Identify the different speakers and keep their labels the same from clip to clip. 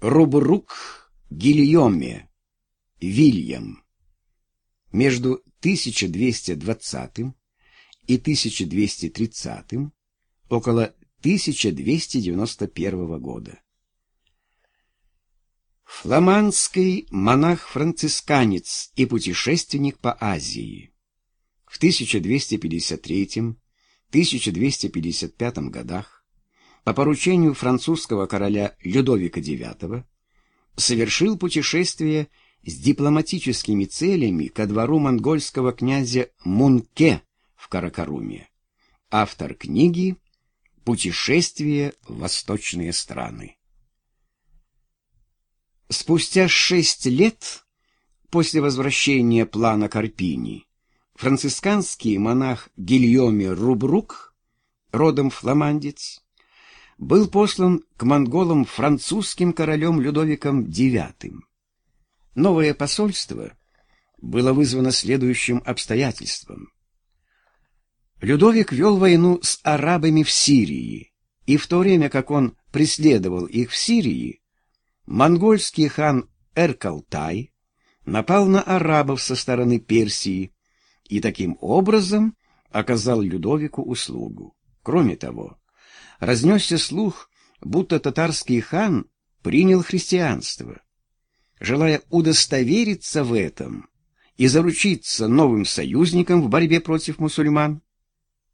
Speaker 1: Рубрук Гильоме, Вильям. Между 1220 и 1230 около 1291 года. Фламандский монах-францисканец и путешественник по Азии. В 1253-1255 годах по поручению французского короля Людовика IX совершил путешествие с дипломатическими целями ко двору монгольского князя Мунке в Каракаруме. Автор книги «Путешествие в восточные страны». Спустя шесть лет после возвращения плана Карпини францисканский монах Гильоме Рубрук, родом фламандец, был послан к монголам французским королем Людовиком IX. Новое посольство было вызвано следующим обстоятельством. Людовик вел войну с арабами в Сирии, и в то время как он преследовал их в Сирии, монгольский хан Эркалтай напал на арабов со стороны Персии и таким образом оказал Людовику услугу. Кроме того, разнесся слух, будто татарский хан принял христианство. Желая удостовериться в этом и заручиться новым союзником в борьбе против мусульман,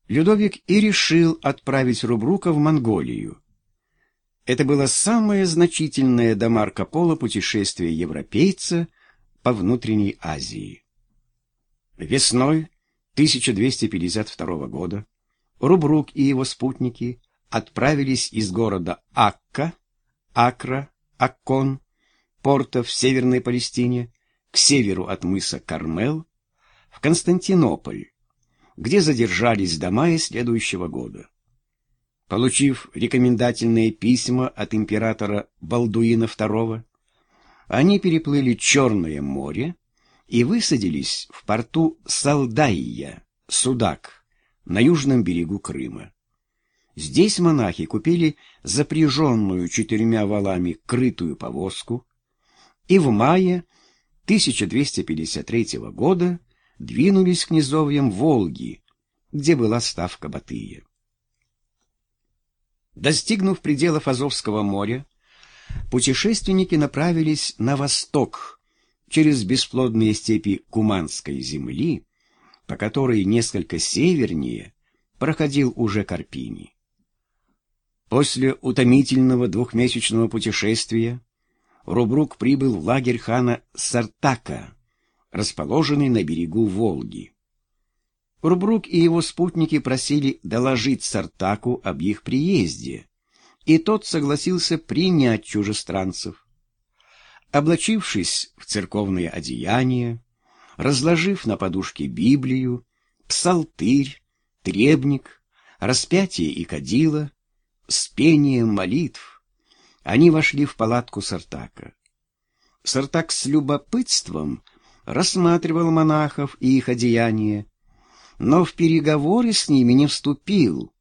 Speaker 1: Людовик и решил отправить Рубрука в Монголию. Это было самое значительное до Марко Поло путешествие европейца по внутренней Азии. Весной 1252 года Рубрук и его спутники отправились из города Акка, Акра, Аккон, порта в Северной Палестине, к северу от мыса Кармел, в Константинополь, где задержались до мая следующего года. Получив рекомендательные письма от императора Балдуина II, они переплыли Черное море и высадились в порту Салдайя, Судак, на южном берегу Крыма. Здесь монахи купили запряженную четырьмя валами крытую повозку и в мае 1253 года двинулись к низовьям Волги, где была ставка Батыя. Достигнув пределов Азовского моря, путешественники направились на восток через бесплодные степи Куманской земли, по которой несколько севернее проходил уже Карпини. После утомительного двухмесячного путешествия Рубрук прибыл в лагерь хана Сартака, расположенный на берегу Волги. Рубрук и его спутники просили доложить Сартаку об их приезде, и тот согласился принять чужестранцев. Облачившись в церковные одеяния, разложив на подушке Библию, псалтырь, требник, распятие и кадила, с пением молитв они вошли в палатку Сартака. Сартак с любопытством рассматривал монахов и их одеяния, но в переговоры с ними не вступил,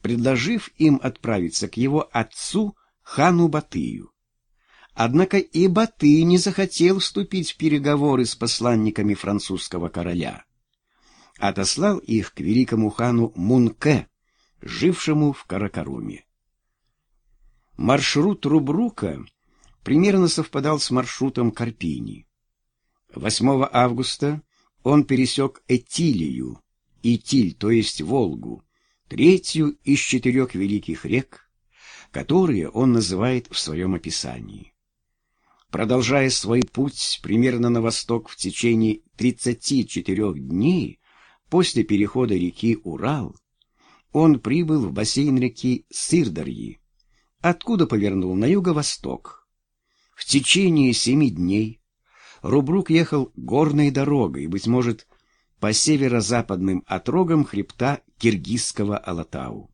Speaker 1: предложив им отправиться к его отцу хану Батыю. Однако и Батый не захотел вступить в переговоры с посланниками французского короля. Отослал их к великому хану Мунке, жившему в Каракаруме. Маршрут Рубрука примерно совпадал с маршрутом Карпини. 8 августа он пересек Этилию, Итиль, то есть Волгу, третью из четырех великих рек, которые он называет в своем описании. Продолжая свой путь примерно на восток в течение 34 дней после перехода реки Урал, он прибыл в бассейн реки Сырдарьи, откуда повернул на юго-восток. В течение семи дней Рубрук ехал горной дорогой, быть может, по северо-западным отрогам хребта киргизского Алатау.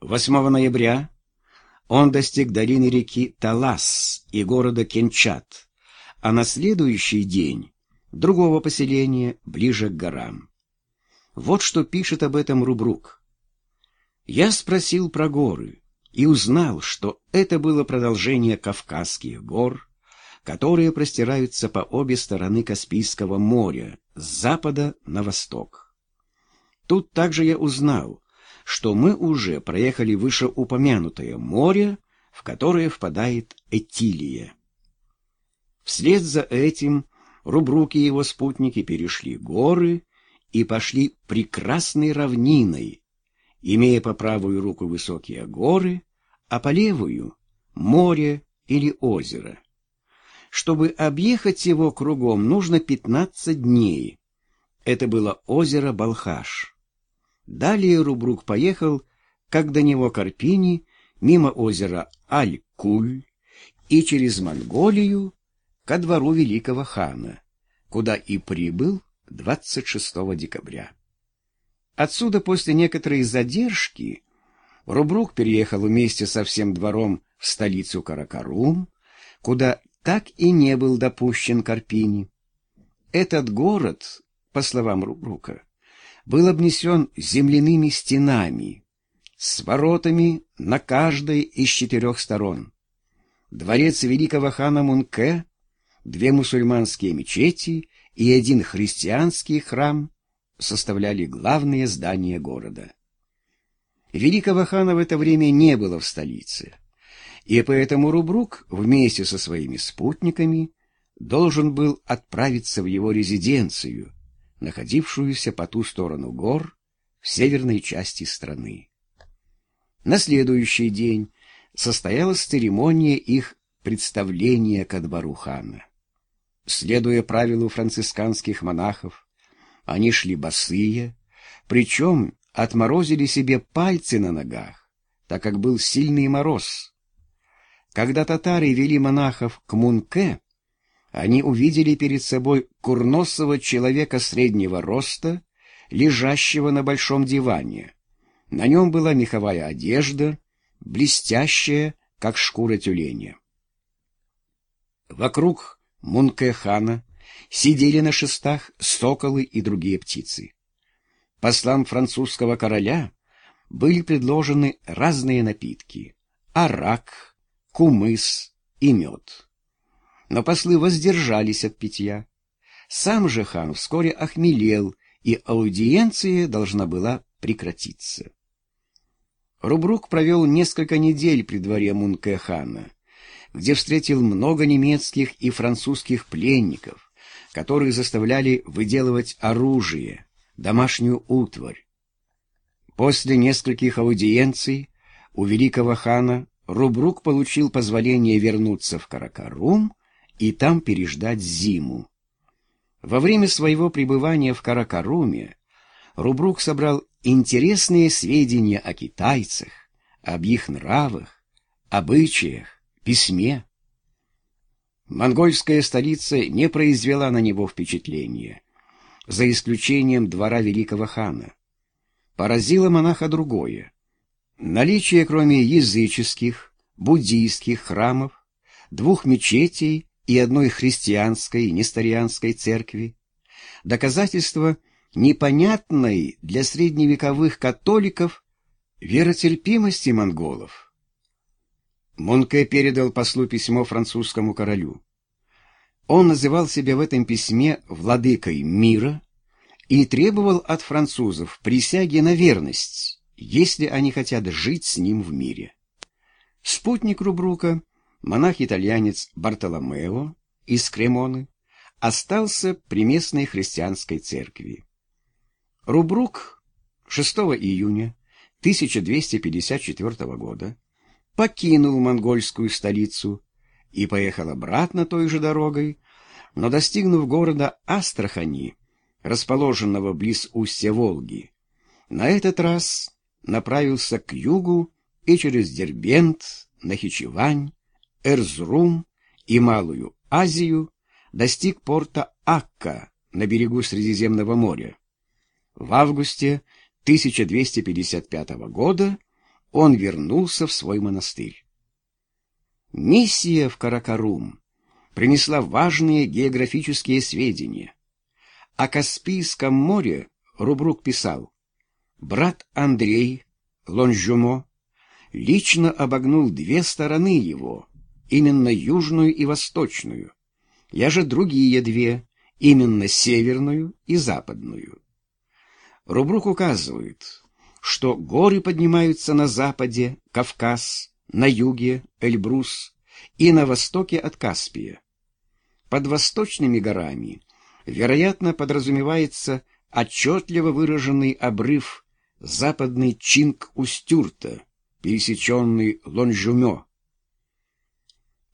Speaker 1: 8 ноября он достиг долины реки Талас и города Кенчат, а на следующий день другого поселения ближе к горам. Вот что пишет об этом Рубрук. Я спросил про горы, и узнал, что это было продолжение Кавказских гор, которые простираются по обе стороны Каспийского моря, с запада на восток. Тут также я узнал, что мы уже проехали вышеупомянутое море, в которое впадает Этилия. Вслед за этим Рубрук и его спутники перешли горы и пошли прекрасной равниной, имея по правую руку высокие горы, а по левую — море или озеро. Чтобы объехать его кругом, нужно 15 дней. Это было озеро Балхаш. Далее Рубрук поехал, как до него Карпини, мимо озера Аль-Куль и через Монголию ко двору великого хана, куда и прибыл 26 декабря. Отсюда после некоторой задержки Рубрук переехал вместе со всем двором в столицу Каракарум, куда так и не был допущен Карпини. Этот город, по словам Рубрука, был обнесен земляными стенами, с воротами на каждой из четырех сторон. Дворец великого хана Мунке, две мусульманские мечети и один христианский храм составляли главные здания города. Великого хана в это время не было в столице, и поэтому Рубрук вместе со своими спутниками должен был отправиться в его резиденцию, находившуюся по ту сторону гор в северной части страны. На следующий день состоялась церемония их представления ко двору хана. Следуя правилу францисканских монахов, они шли босые, причем отморозили себе пальцы на ногах, так как был сильный мороз. Когда татары вели монахов к Мунке, они увидели перед собой курносого человека среднего роста, лежащего на большом диване. На нем была меховая одежда, блестящая, как шкура тюленя. Вокруг Мунке-хана сидели на шестах соколы и другие птицы. Послам французского короля были предложены разные напитки — арак, кумыс и мед. Но послы воздержались от питья. Сам же хан вскоре охмелел, и аудиенция должна была прекратиться. Рубрук провел несколько недель при дворе Мунке-хана, где встретил много немецких и французских пленников, которые заставляли выделывать оружие, домашнюю утварь. После нескольких аудиенций у великого хана Рубрук получил позволение вернуться в Каракарум и там переждать зиму. Во время своего пребывания в Каракаруме Рубрук собрал интересные сведения о китайцах, об их нравах, обычаях, письме. Монгольская столица не произвела на него впечатления, за исключением двора великого хана. Поразило монаха другое. Наличие, кроме языческих, буддийских храмов, двух мечетей и одной христианской, несторианской церкви, доказательство непонятной для средневековых католиков веротерпимости монголов. Монке передал послу письмо французскому королю. Он называл себя в этом письме «владыкой мира» и требовал от французов присяги на верность, если они хотят жить с ним в мире. Спутник Рубрука, монах-итальянец Бартоломео из Кремоны, остался при местной христианской церкви. Рубрук 6 июня 1254 года покинул монгольскую столицу и поехал обратно той же дорогой, но, достигнув города Астрахани, расположенного близ устья Волги, на этот раз направился к югу и через Дербент, Нахичевань, Эрзрум и Малую Азию достиг порта Акка на берегу Средиземного моря. В августе 1255 года он вернулся в свой монастырь. Миссия в Каракарум принесла важные географические сведения. О Каспийском море Рубрук писал «Брат Андрей Лонжумо лично обогнул две стороны его, именно южную и восточную. Я же другие две, именно северную и западную. Рубрук указывает, что горы поднимаются на западе, Кавказ, на юге, Эльбрус и на востоке от Каспия. Под восточными горами, вероятно, подразумевается отчетливо выраженный обрыв западный Чинг-Устюрта, пересеченный Лонжумё.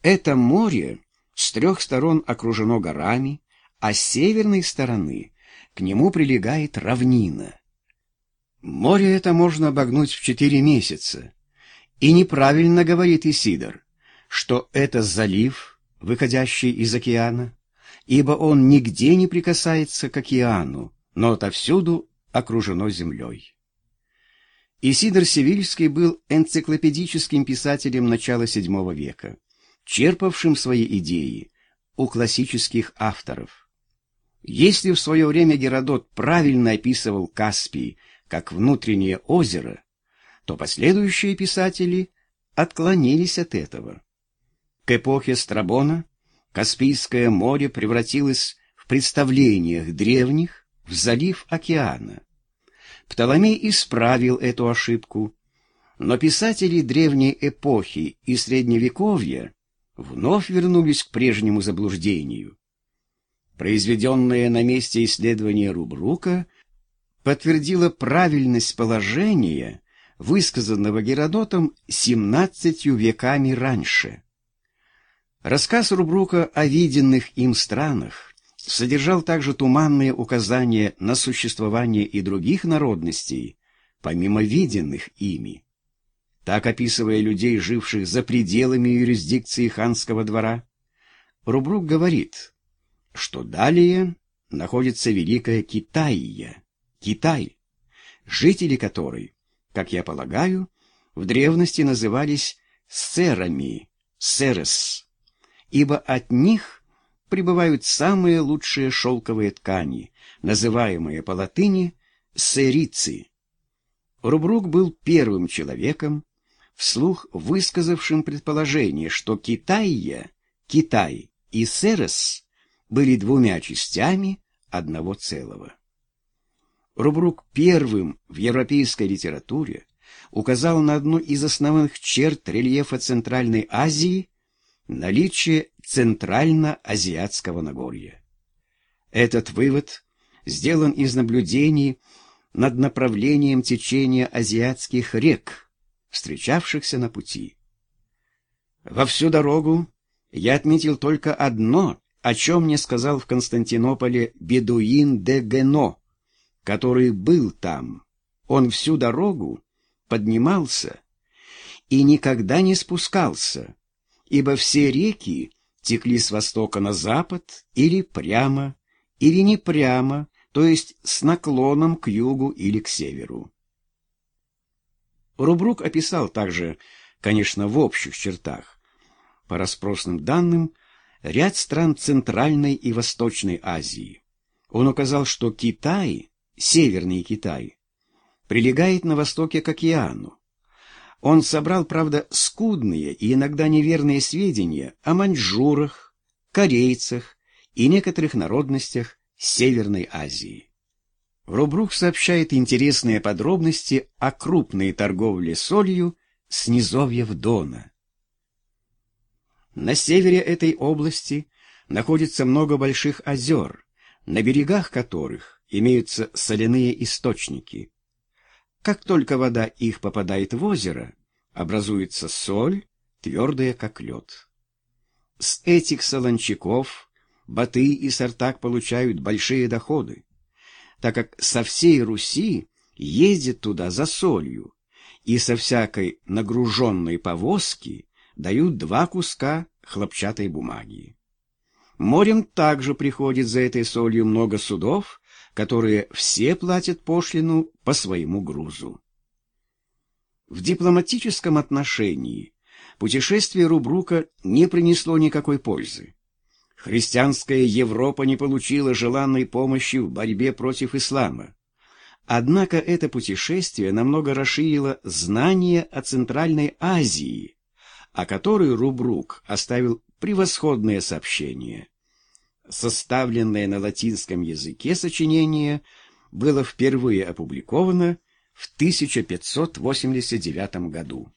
Speaker 1: Это море с трех сторон окружено горами, а с северной стороны к нему прилегает равнина. Море это можно обогнуть в четыре месяца. И неправильно говорит Исидор, что это залив, выходящий из океана, ибо он нигде не прикасается к океану, но отовсюду окружено землей. Исидор Севильский был энциклопедическим писателем начала VII века, черпавшим свои идеи у классических авторов. Если в свое время Геродот правильно описывал Каспий как внутреннее озеро, то последующие писатели отклонились от этого. К эпохе Страбона Каспийское море превратилось в представлениях древних в залив океана. Птоломей исправил эту ошибку, но писатели древней эпохи и Средневековья вновь вернулись к прежнему заблуждению. Произведенное на месте исследование Рубрука подтвердило правильность положения, высказанного Геродотом семнадцатью веками раньше. Рассказ Рубрука о виденных им странах содержал также туманные указания на существование и других народностей, помимо виденных ими. Так, описывая людей, живших за пределами юрисдикции ханского двора, Рубрук говорит, что далее находится Великая Китайя, Китай, жители которой, как я полагаю, в древности назывались серами, серес, ибо от них прибывают самые лучшие шелковые ткани, называемые по латыни серицы. Рубрук был первым человеком, вслух высказавшим предположение, что Китайя, Китай и Серес были двумя частями одного целого. Рубрук первым в европейской литературе указал на одну из основных черт рельефа Центральной Азии – наличие Центрально-Азиатского Нагорья. Этот вывод сделан из наблюдений над направлением течения азиатских рек, встречавшихся на пути. Во всю дорогу я отметил только одно, о чем мне сказал в Константинополе бедуин де Гено, который был там. Он всю дорогу поднимался и никогда не спускался, ибо все реки текли с востока на запад или прямо, или не прямо, то есть с наклоном к югу или к северу. Рубрук описал также, конечно, в общих чертах, по распросным данным, ряд стран Центральной и Восточной Азии. Он указал, что Китай, Северный Китай, прилегает на востоке к океану. Он собрал, правда, скудные и иногда неверные сведения о маньчжурах, корейцах и некоторых народностях Северной Азии. Рубрук сообщает интересные подробности о крупной торговле солью с низовьев Дона. На севере этой области находится много больших озер, на берегах которых имеются соляные источники. Как только вода их попадает в озеро, образуется соль, твердая как лед. С этих солончаков Баты и Сартак получают большие доходы, так как со всей Руси ездят туда за солью, и со всякой нагруженной повозки дают два куска хлопчатой бумаги. Морем также приходит за этой солью много судов, которые все платят пошлину по своему грузу. В дипломатическом отношении путешествие Рубрука не принесло никакой пользы. Христианская Европа не получила желанной помощи в борьбе против ислама, Однако это путешествие намного расширило знания о Центральной Азии, о которой Рубрук оставил превосходное сообщение. Составленное на латинском языке сочинение было впервые опубликовано в 1589 году.